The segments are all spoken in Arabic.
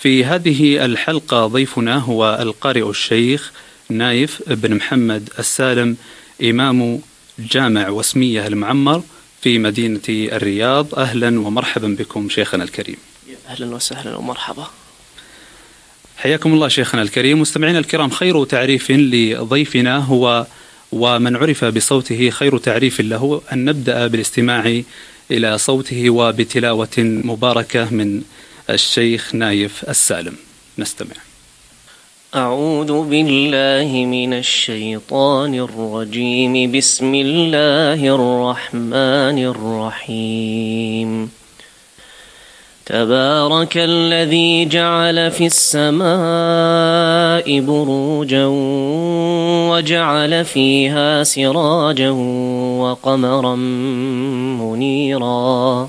في هذه الحلقة ضيفنا هو القارئ الشيخ نايف بن محمد السالم إمام جامع وسمية المعمر في مدينة الرياض. أهلا ومرحبا بكم شيخنا الكريم. أهلا وسهلا ومرحبا. حياكم الله شيخنا الكريم. مستمعينا الكرام خير تعريف لضيفنا هو ومن عرف بصوته خير تعريف له أن نبدأ بالاستماع إلى صوته وبتلاوة مباركة من الشيخ نايف السالم. نستمع. أعوذ بالله من الشيطان الرجيم. بسم الله الرحمن الرحيم. تبارك الذي جعل في السماء بروجا وجعل فيها سراجا وقمرا منيرا.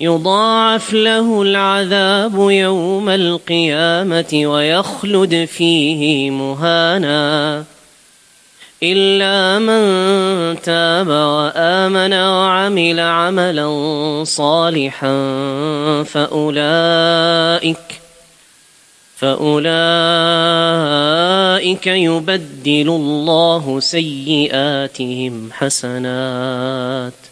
يضاعف له العذاب يوم القيامة ويخلد فيه مهانا. إلا من تاب وآمن وعمل عملا صالحا فأولئك فأولئك يبدل الله سيئاتهم حسنات.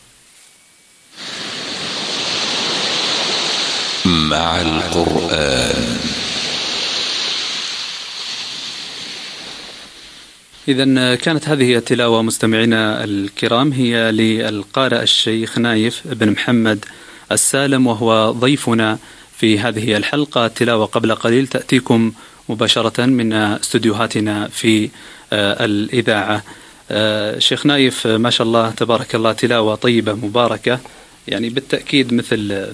مع القرآن. إذا كانت هذه التلاوة مستمعينا الكرام هي للقارئ الشيخ نايف بن محمد السالم وهو ضيفنا في هذه الحلقة. تلاوة قبل قليل تأتيكم مباشرة من استديوهاتنا في آه، الإذاعة. آه، شيخ نايف ما شاء الله تبارك الله تلاوة طيبة مباركة يعني بالتأكيد مثل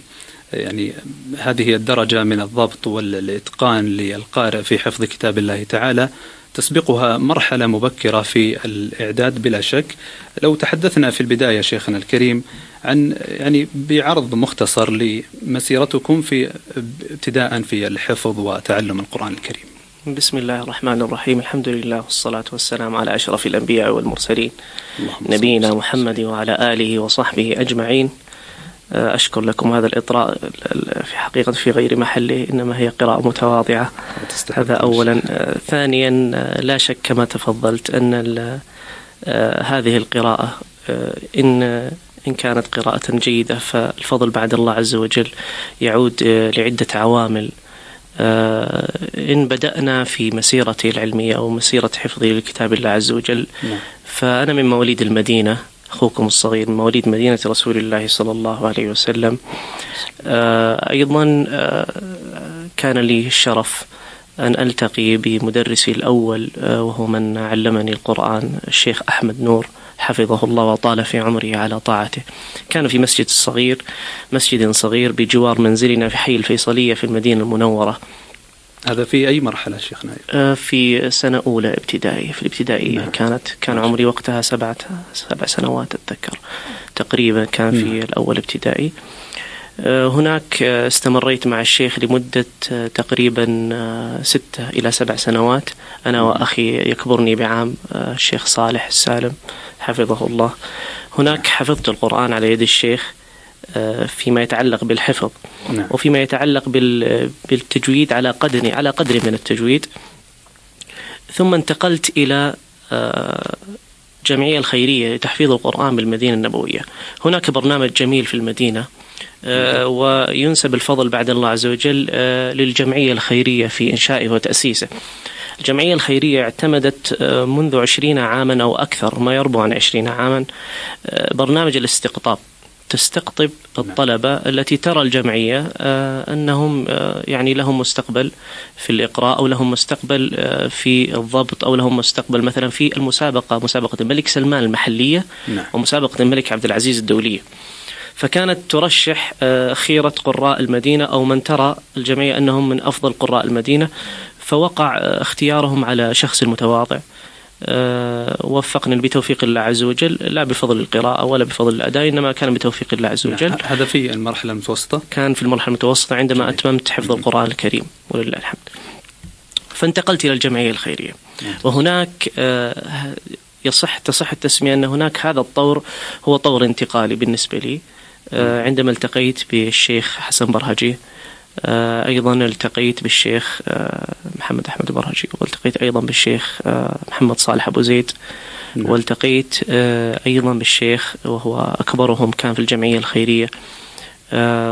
يعني هذه الدرجة من الضبط والإتقان للقارئ في حفظ كتاب الله تعالى تسبقها مرحلة مبكرة في الإعداد بلا شك. لو تحدثنا في البداية شيخنا الكريم عن يعني بعرض مختصر لمسيرتكم في ابتداء في الحفظ وتعلم القرآن الكريم. بسم الله الرحمن الرحيم. الحمد لله والصلاة والسلام على أشرف الأنبياء والمرسلين. نبينا محمد وعلى آله وصحبه أجمعين. أشكر لكم هذا الإطراء في حقيقة في غير محله إنما هي قراءة متواضعة. هذا أولا. ثانيا لا شك كما تفضلت أن هذه القراءة إن إن كانت قراءة جيدة فالفضل بعد الله عز وجل يعود لعدة عوامل. إن بدأنا في مسيرتي العلمية أو مسيرة حفظي لكتاب الله عز وجل نعم. فأنا من مواليد المدينة. أخوكم الصغير مواليد مدينة رسول الله صلى الله عليه وسلم. آه، أيضا آه، كان لي الشرف أن ألتقي بمدرسي الأول آه، وهو من علمني القرآن الشيخ أحمد نور حفظه الله وطال في عمره على طاعته. كان في مسجد صغير مسجد صغير بجوار منزلنا في حي الفيصلية في المدينة المنورة. هذا في أي مرحلة شيخ نايف؟ آه، في سنة أولى ابتدائي في الابتدائية نعم. كانت كان عمري وقتها سبعة سبع سنوات أتذكر تقريبا كان في نعم. الأول ابتدائي آه، هناك آه، استمريت مع الشيخ لمدة تقريبا ستة إلى سبع سنوات أنا نعم. وأخي يكبرني بعام الشيخ صالح السالم حفظه الله هناك حفظت القرآن على يد الشيخ فيما يتعلق بالحفظ نعم. وفيما يتعلق بالتجويد على قدر على قدر من التجويد. ثم انتقلت إلى آه، الخيرية لتحفيظ القرآن بالمدينة النبوية. هناك برنامج جميل في المدينة آه، وينسب الفضل بعد الله عز وجل للجمعية الخيرية في إنشائه وتأسيسه. الجمعية الخيرية اعتمدت منذ عشرين عاما أو أكثر ما يربو عن عشرين عاما برنامج الاستقطاب. تستقطب الطلبة التي ترى الجمعية آه، أنهم آه، يعني لهم مستقبل في الإقراء أو لهم مستقبل آه، في الضبط أو لهم مستقبل. مثلا في المسابقة مسابقة الملك سلمان المحلية نعم. ومسابقة الملك عبد العزيز الدولية. فكانت ترشح خيرة قراء المدينة أو من ترى الجمعية أنهم من أفضل قراء المدينة فوقع اختيارهم على شخص المتواضع وفقني بتوفيق الله عز وجل لا بفضل القراءة ولا بفضل الأداء إنما كان بتوفيق الله عز وجل. هذا في المرحلة المتوسطة؟ كان في المرحلة المتوسطة عندما جميل. أتممت حفظ القرآن الكريم ولله الحمد. فانتقلت إلى الجمعية الخيرية. وهناك آه، يصح تصح التسمية أن هناك هذا الطور هو طور انتقالي بالنسبة لي. آه، عندما التقيت بالشيخ حسن برهجي آه، أيضا التقيت بالشيخ آه، محمد أحمد برهجي والتقيت أيضا بالشيخ آه، محمد صالح أبو زيد نعم. والتقيت أيضا بالشيخ وهو أكبرهم كان في الجمعية الخيرية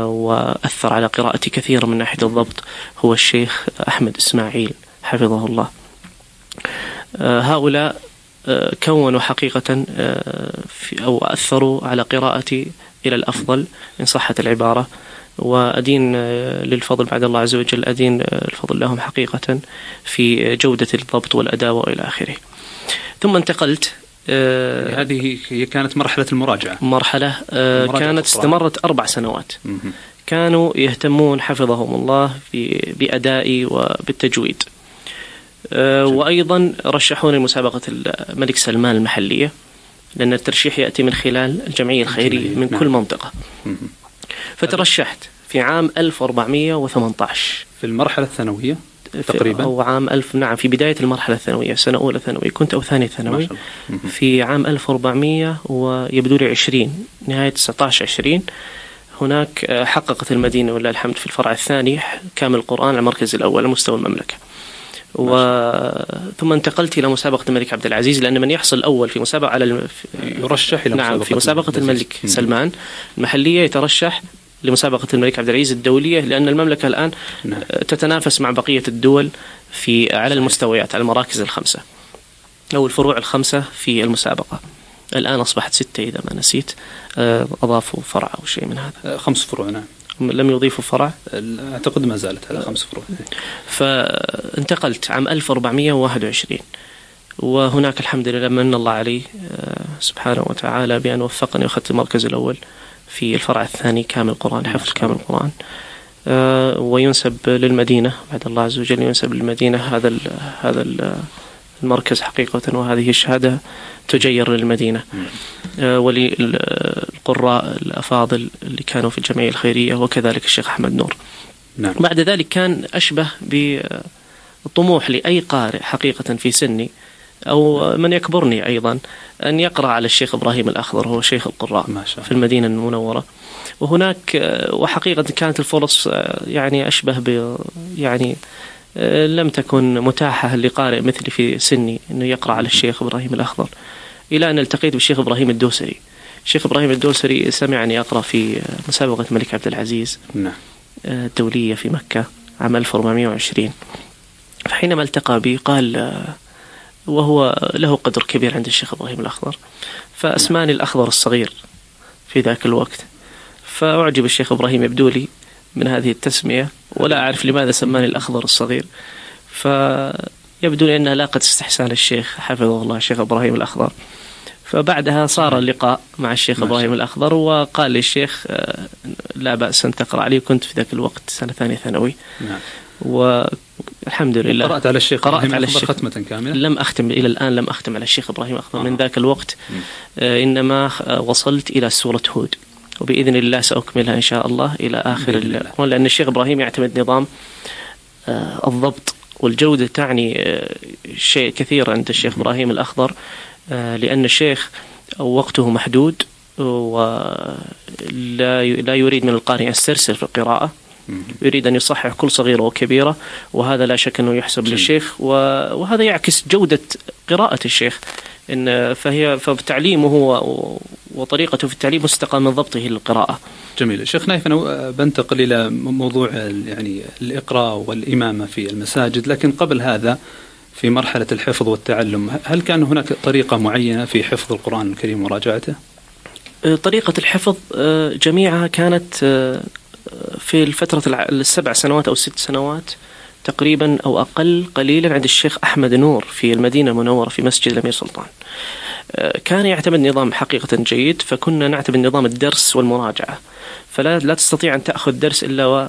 وأثر على قراءتي كثيرا من ناحية الضبط هو الشيخ أحمد إسماعيل حفظه الله هؤلاء كونوا حقيقة أو أثروا على قراءتي إلى الأفضل إن صحت العبارة. وأدين آه، للفضل بعد الله عز وجل أدين آه، الفضل لهم حقيقة في جودة الضبط والأداء وإلى آخره. ثم انتقلت آه هذه هي كانت مرحلة المراجعة. مرحلة كانت استمرت أربع سنوات. كانوا يهتمون حفظهم الله بأدائي وبالتجويد. وأيضا رشحوني مسابقة الملك سلمان المحلية. لأن الترشيح يأتي من خلال الجمعية الخيرية من نعم. كل منطقة فترشحت في عام 1418 في المرحلة الثانوية تقريبا؟ أو عام ألف نعم في بداية المرحلة الثانوية سنة أولى ثانوي كنت أو ثانية ثانوي في عام 1400 ويبدو لي 20 نهاية 19 20 هناك آه، حققت المدينة ولله الحمد في الفرع الثاني كامل القرآن على المركز الأول على مستوى المملكة. و... ثم انتقلت إلى مسابقة الملك عبد العزيز لأن من يحصل الأول في مسابقة على يرشح إلى نعم في مسابقة الملك سلمان المحلية يترشح لمسابقة الملك عبد العزيز الدولية لأن المملكة الآن نعم. تتنافس مع بقية الدول في على المستويات على المراكز الخمسة أو الفروع الخمسة في المسابقة. الآن أصبحت ستة إذا ما نسيت آه، أضافوا فرع أو شيء من هذا. آه، خمس فروع نعم. لم يضيفوا فرع؟ أعتقد ما زالت على خمس فروع. فانتقلت عام 1421 وهناك الحمد لله من الله علي آه، سبحانه وتعالى بأن وفقني وأخذت المركز الأول في الفرع الثاني كامل القرآن حفظ كامل القرآن. آه، وينسب للمدينة بعد الله عز وجل ينسب للمدينة هذا ال هذا ال المركز حقيقة وهذه الشهادة تجير للمدينة آه، وللقراء الأفاضل اللي كانوا في الجمعية الخيرية وكذلك الشيخ أحمد نور نعم. بعد ذلك كان أشبه بطموح لأي قارئ حقيقة في سني أو من يكبرني أيضا أن يقرأ على الشيخ إبراهيم الأخضر هو شيخ القراء ما شاء الله. في المدينة المنورة وهناك آه، وحقيقة كانت الفرص آه، يعني أشبه ب يعني لم تكن متاحة لقارئ مثلي في سني أنه يقرأ على الشيخ إبراهيم الأخضر. إلى أن التقيت بالشيخ إبراهيم الدوسري. الشيخ إبراهيم الدوسري سمعني أقرأ في مسابقة الملك عبد العزيز نعم. الدولية في مكة عام 1420 فحينما التقى بي قال آه، وهو له قدر كبير عند الشيخ إبراهيم الأخضر. فأسماني الأخضر الصغير في ذاك الوقت. فأعجب الشيخ إبراهيم يبدو لي من هذه التسمية ولا أعرف لماذا سماني الأخضر الصغير. فيبدو لي أنها لاقت استحسان الشيخ حفظه الله الشيخ إبراهيم الأخضر. فبعدها صار اللقاء مع الشيخ إبراهيم الأخضر وقال لي الشيخ آه، لا بأس أن تقرأ علي كنت في ذاك الوقت سنة ثانية ثانوي. نعم. والحمد لله. قرأت على الشيخ قرأت على الأخضر الشيخ ختمة كاملة؟ لم أختم إلى الآن لم أختم على الشيخ إبراهيم أخضر من آه. ذاك الوقت. آه، إنما آه، وصلت إلى سورة هود. وبإذن الله سأكملها إن شاء الله بإذن الله. القرآن لأن الشيخ إبراهيم يعتمد نظام آه، الضبط والجودة تعني آه، شيء كثير عند الشيخ إبراهيم الأخضر آه، لأن الشيخ وقته محدود ولا لا يريد من القارئ يسترسل في القراءة مم. يريد أن يصحح كل صغيرة وكبيرة وهذا لا شك أنه يحسب جميل. للشيخ وهذا يعكس جودة قراءة الشيخ إن فهي فتعليمه وطريقته في التعليم مستقى من ضبطه للقراءة جميل شيخ نايف أنا بنتقل إلى موضوع يعني الإقراء والإمامة في المساجد لكن قبل هذا في مرحلة الحفظ والتعلم هل كان هناك طريقة معينة في حفظ القرآن الكريم ومراجعته؟ طريقة الحفظ آه، جميعها كانت آه، في الفترة السبع سنوات أو ست سنوات تقريبا أو أقل قليلا عند الشيخ أحمد نور في المدينة المنورة في مسجد الأمير سلطان. آه، كان يعتمد نظام حقيقة جيد فكنا نعتمد نظام الدرس والمراجعة. فلا لا تستطيع أن تأخذ درس إلا و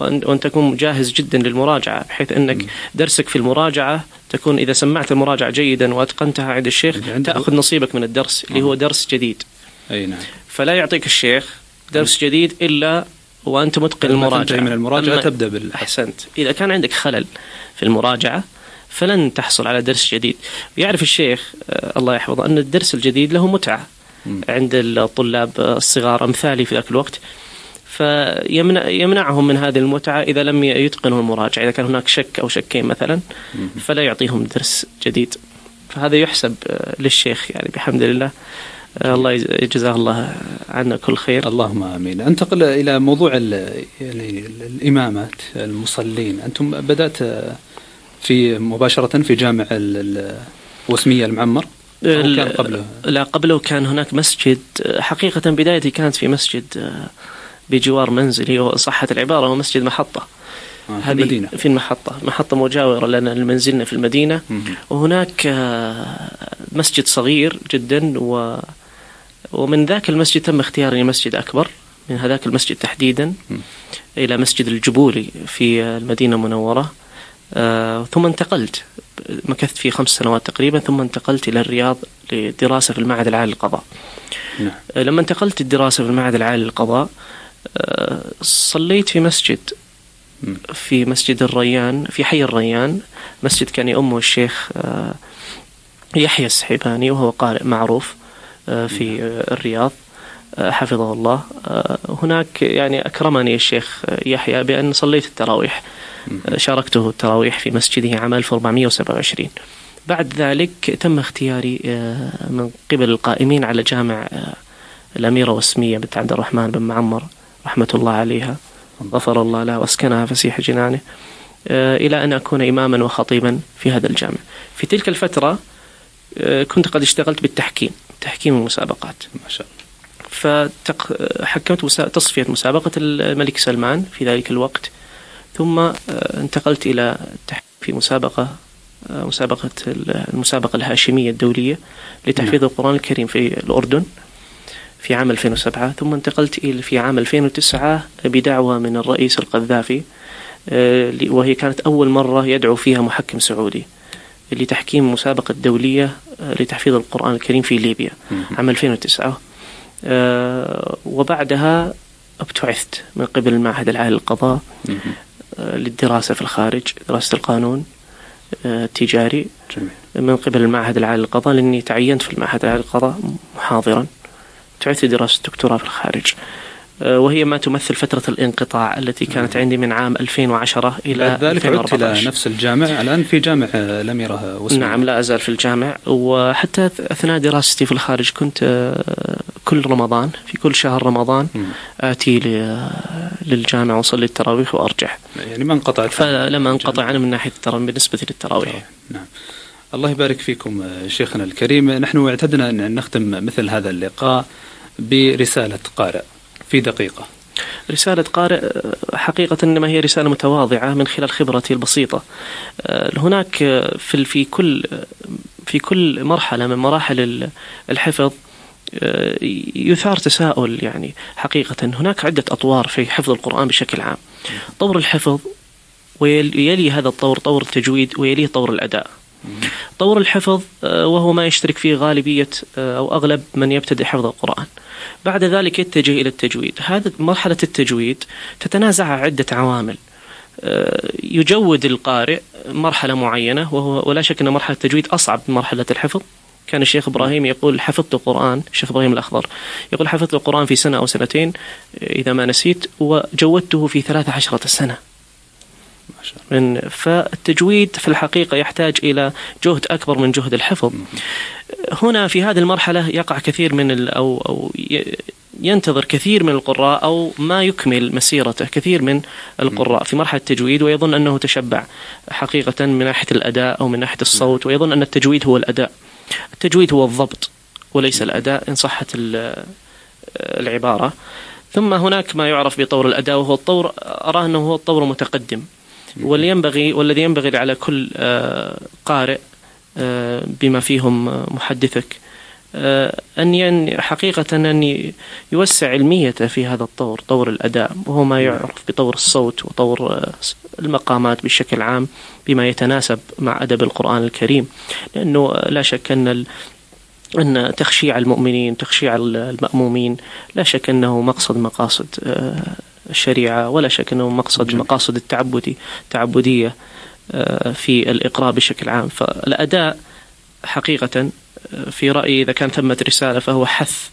وأن, تكون جاهز جدا للمراجعة بحيث أنك درسك في المراجعة تكون إذا سمعت المراجعة جيدا وأتقنتها عند الشيخ تأخذ نصيبك من الدرس اللي هو درس جديد. أي نعم. فلا يعطيك الشيخ درس جديد إلا وأنت متقن المراجعة. من المراجعة تبدأ بالحفظ أحسنت. إذا كان عندك خلل في المراجعة فلن تحصل على درس جديد. يعرف الشيخ آه، الله يحفظه أن الدرس الجديد له متعة. عند الطلاب الصغار أمثالي في ذاك الوقت. فيمنع يمنعهم من هذه المتعة إذا لم يتقنوا المراجعة إذا كان هناك شك أو شكين مثلا فلا يعطيهم درس جديد. فهذا يحسب آه، للشيخ. يعني بحمد لله. الله يج- يجزاه الله عنا كل خير اللهم آمين. أنتقل إلى موضوع يعني الامامه المصلين، أنتم بدأت في مباشرة في جامع ال- ال- الوسميه المعمر كان قبله؟ لا قبله كان هناك مسجد حقيقة بدايتي كانت في مسجد آه، بجوار منزلي وصحة العبارة هو مسجد محطة آه، في هذه المدينة. في المحطة محطة مجاورة لنا لمنزلنا في المدينة مم. وهناك آه، مسجد صغير جدا و ومن ذاك المسجد تم اختياري مسجد أكبر من هذاك المسجد تحديدا. إلى مسجد الجبولي في المدينة المنورة آه، ثم انتقلت مكثت فيه خمس سنوات تقريبا ثم انتقلت إلى الرياض لدراسة في المعهد العالي للقضاء نعم. آه، لما انتقلت الدراسة في المعهد العالي للقضاء آه، صليت في مسجد. في مسجد الريان في حي الريان مسجد كان يؤمه الشيخ يحيى السحيباني وهو قارئ معروف في آه، الرياض. آه، حفظه الله. آه، هناك يعني أكرمني الشيخ آه، يحيى بأن صليت التراويح. آه، شاركته التراويح في مسجده عام 1427 بعد ذلك تم اختياري آه، من قبل القائمين على جامع آه، الأميرة وسمية بنت عبد الرحمن بن معمر رحمة الله عليها. غفر الله لها واسكنها فسيح جنانه آه، إلى أن أكون إماما وخطيبا في هذا الجامع. في تلك الفترة آه، كنت قد اشتغلت بالتحكيم. تحكيم المسابقات. ما شاء الله. فحكمت تصفية مسابقة الملك سلمان في ذلك الوقت ثم آه، انتقلت إلى في مسابقة مسابقة المسابقة الهاشمية الدولية لتحفيظ نعم. القرآن الكريم في الأردن في عام 2007 ثم انتقلت إلى في عام 2009 بدعوة من الرئيس القذافي آه، وهي كانت أول مرة يدعو فيها محكم سعودي. لتحكيم مسابقة دولية آه، لتحفيظ القرآن الكريم في ليبيا عام 2009 آه، وبعدها ابتعثت من قبل المعهد العالي للقضاء للدراسة في الخارج دراسة القانون التجاري. من قبل المعهد العالي للقضاء لأني تعينت في المعهد العالي للقضاء محاضرا. تعثي دراسة دكتوراه في الخارج. آه، وهي ما تمثل فترة الانقطاع التي كانت عندي من عام 2010 إلى ذلك عدت إلى نفس الجامع الآن في جامع الأميرة وسمي. نعم لا أزال في الجامع. وحتى أثناء دراستي في الخارج كنت آه، كل رمضان في كل شهر رمضان آتي للجامع وأصلي التراويح وأرجع يعني ما انقطعت؟ فلم أنقطع أنا من ناحية التراويح بالنسبة للتراويح. نعم. الله يبارك فيكم شيخنا الكريم. نحن اعتدنا أن نختم مثل هذا اللقاء برسالة قارئ. في دقيقة. رسالة قارئ حقيقة إنما هي رسالة متواضعة من خلال خبرتي البسيطة. هناك في في كل في كل مرحلة من مراحل الحفظ يثار تساؤل يعني حقيقة. هناك عدة أطوار في حفظ القرآن بشكل عام. طور الحفظ ويلي هذا الطور طور التجويد ويليه طور الأداء. طور الحفظ آه، وهو ما يشترك فيه غالبية آه، أو أغلب من يبتدئ حفظ القرآن. بعد ذلك يتجه إلى التجويد. هذه مرحلة التجويد تتنازعها عدة عوامل. آه، يجود القارئ مرحلة معينة وهو ولا شك أن مرحلة التجويد أصعب من مرحلة الحفظ. كان الشيخ إبراهيم يقول حفظت القرآن. الشيخ إبراهيم الأخضر يقول حفظت القرآن في سنة أو سنتين إذا ما نسيت وجودته في ثلاث عشرة سنة. من فالتجويد في الحقيقة يحتاج إلى جهد أكبر من جهد الحفظ. هنا في هذه المرحلة يقع كثير من أو أو ينتظر كثير من القراء أو ما يكمل مسيرته كثير من القراء في مرحلة التجويد ويظن أنه تشبع حقيقة من ناحية الأداء أو من ناحية الصوت ويظن أن التجويد هو الأداء. التجويد هو الضبط وليس الأداء إن صحت العبارة. ثم هناك ما يعرف بطور الأداء وهو الطور أراه أنه هو الطور المتقدم. ينبغي والذي ينبغي على كل آه، قارئ آه، بما فيهم محدثك. آه، أن حقيقة أن يوسع علميته في هذا الطور طور الأداء وهو ما يعرف بطور الصوت وطور المقامات بشكل عام بما يتناسب مع أدب القرآن الكريم. لأنه لا شك أن أن تخشيع المؤمنين تخشيع المأمومين لا شك أنه مقصد مقاصد الشريعة ولا شك أنه مقصد مقاصد التعبدي تعبدية آه، في الإقراء بشكل عام. فالأداء حقيقة آه، في رأيي إذا كان ثمة رسالة فهو حث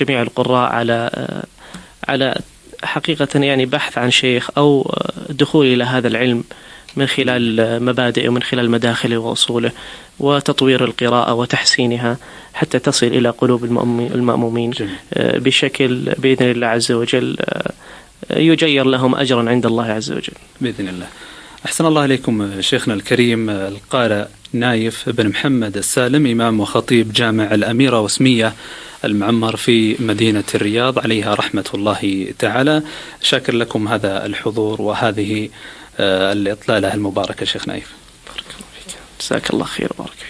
جميع القراء على آه، على حقيقة يعني بحث عن شيخ أو دخول إلى هذا العلم من خلال مبادئه ومن خلال مداخله وأصوله وتطوير القراءة وتحسينها حتى تصل إلى قلوب المأمومين بشكل بإذن الله عز وجل يجير لهم أجرا عند الله عز وجل. بإذن الله. أحسن الله إليكم شيخنا الكريم القارئ نايف بن محمد السالم إمام وخطيب جامع الأميرة وسمية المعمر في مدينة الرياض. عليها رحمة الله تعالى. شاكر لكم هذا الحضور وهذه آه، الإطلالة المباركة شيخ نايف. بارك الله فيك. جزاك الله خير بارك